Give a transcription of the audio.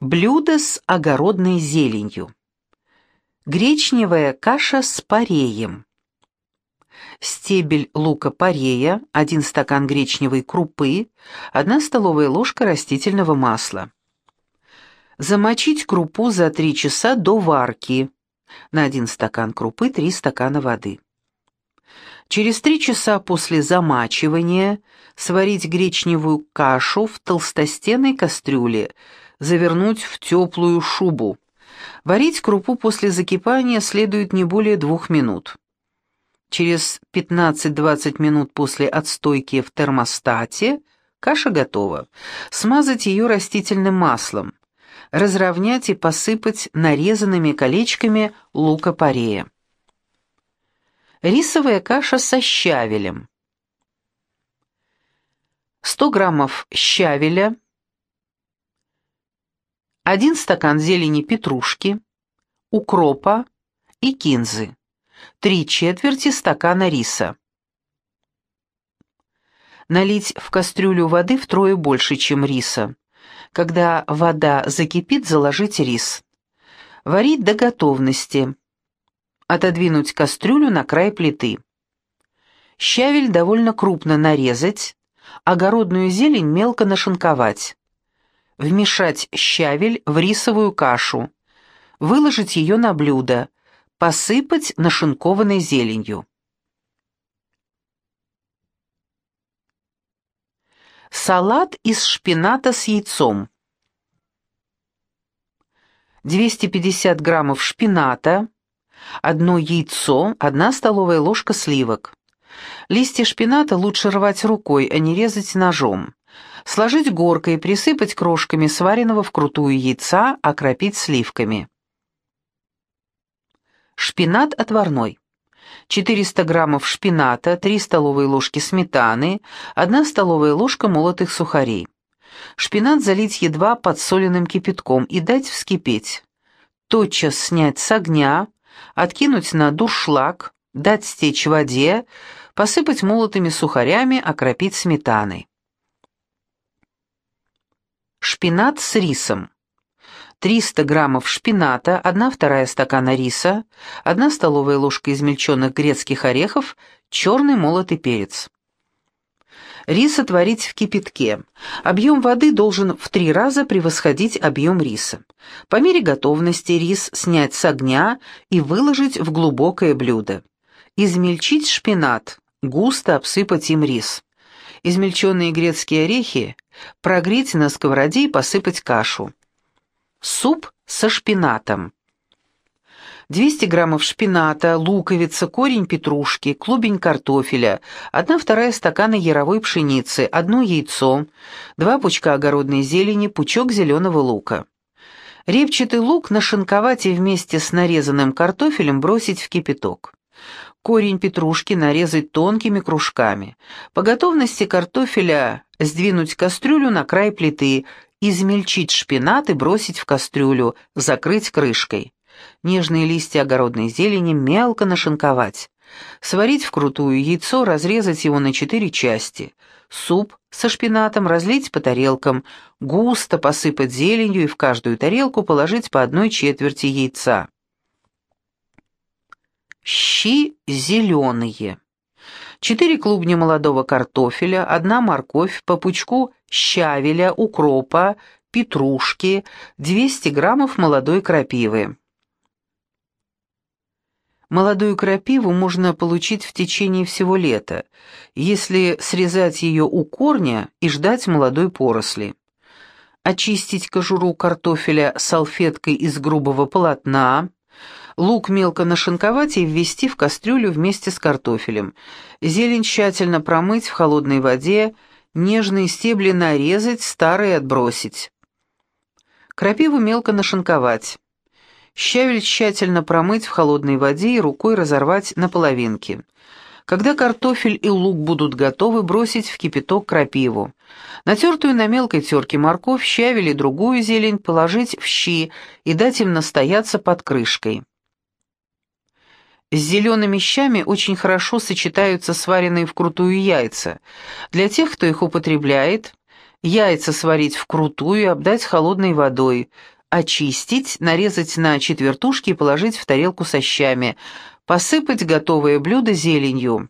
Блюдо с огородной зеленью. Гречневая каша с пареем. Стебель лука-порея, 1 стакан гречневой крупы, 1 столовая ложка растительного масла. Замочить крупу за 3 часа до варки. На 1 стакан крупы 3 стакана воды. Через 3 часа после замачивания сварить гречневую кашу в толстостенной кастрюле – завернуть в теплую шубу. Варить крупу после закипания следует не более двух минут. Через 15-20 минут после отстойки в термостате каша готова. Смазать ее растительным маслом. Разровнять и посыпать нарезанными колечками лука-порея. Рисовая каша со щавелем. 100 граммов щавеля, 1 стакан зелени петрушки, укропа и кинзы, 3 четверти стакана риса. Налить в кастрюлю воды втрое больше, чем риса. Когда вода закипит, заложить рис. Варить до готовности. Отодвинуть кастрюлю на край плиты. Щавель довольно крупно нарезать, огородную зелень мелко нашинковать вмешать щавель в рисовую кашу, выложить ее на блюдо, посыпать нашинкованной зеленью. Салат из шпината с яйцом. 250 граммов шпината, одно яйцо, одна столовая ложка сливок. Листья шпината лучше рвать рукой, а не резать ножом сложить горкой, присыпать крошками сваренного вкрутую яйца, окропить сливками. Шпинат отварной. 400 граммов шпината, 3 столовые ложки сметаны, 1 столовая ложка молотых сухарей. Шпинат залить едва подсоленным кипятком и дать вскипеть. Тотчас снять с огня, откинуть на дуршлаг, дать стечь воде, посыпать молотыми сухарями, окропить сметаной. Шпинат с рисом. 300 граммов шпината, 1 вторая стакана риса, 1 столовая ложка измельченных грецких орехов, черный молотый перец. Рис отварить в кипятке. Объем воды должен в три раза превосходить объем риса. По мере готовности рис снять с огня и выложить в глубокое блюдо. Измельчить шпинат, густо обсыпать им рис измельченные грецкие орехи, прогреть на сковороде и посыпать кашу. Суп со шпинатом. 200 граммов шпината, луковица, корень петрушки, клубень картофеля, 1 вторая стакана яровой пшеницы, одно яйцо, 2 пучка огородной зелени, пучок зеленого лука. Репчатый лук нашинковать и вместе с нарезанным картофелем бросить в кипяток. Корень петрушки нарезать тонкими кружками. По готовности картофеля сдвинуть кастрюлю на край плиты, измельчить шпинат и бросить в кастрюлю, закрыть крышкой. Нежные листья огородной зелени мелко нашинковать. Сварить вкрутую яйцо, разрезать его на четыре части. Суп со шпинатом разлить по тарелкам, густо посыпать зеленью и в каждую тарелку положить по одной четверти яйца. Щи зеленые. Четыре клубня молодого картофеля, одна морковь, по пучку щавеля, укропа, петрушки, 200 граммов молодой крапивы. Молодую крапиву можно получить в течение всего лета, если срезать ее у корня и ждать молодой поросли. Очистить кожуру картофеля салфеткой из грубого полотна, Лук мелко нашинковать и ввести в кастрюлю вместе с картофелем. Зелень тщательно промыть в холодной воде, нежные стебли нарезать, старые отбросить. Крапиву мелко нашинковать. Щавель тщательно промыть в холодной воде и рукой разорвать на половинки. Когда картофель и лук будут готовы, бросить в кипяток крапиву. Натертую на мелкой терке морковь, щавель и другую зелень положить в щи и дать им настояться под крышкой. С зелеными щами очень хорошо сочетаются сваренные вкрутую яйца. Для тех, кто их употребляет, Яйца сварить вкрутую и обдать холодной водой. Очистить, нарезать на четвертушки и положить в тарелку со щами. Посыпать готовое блюдо зеленью.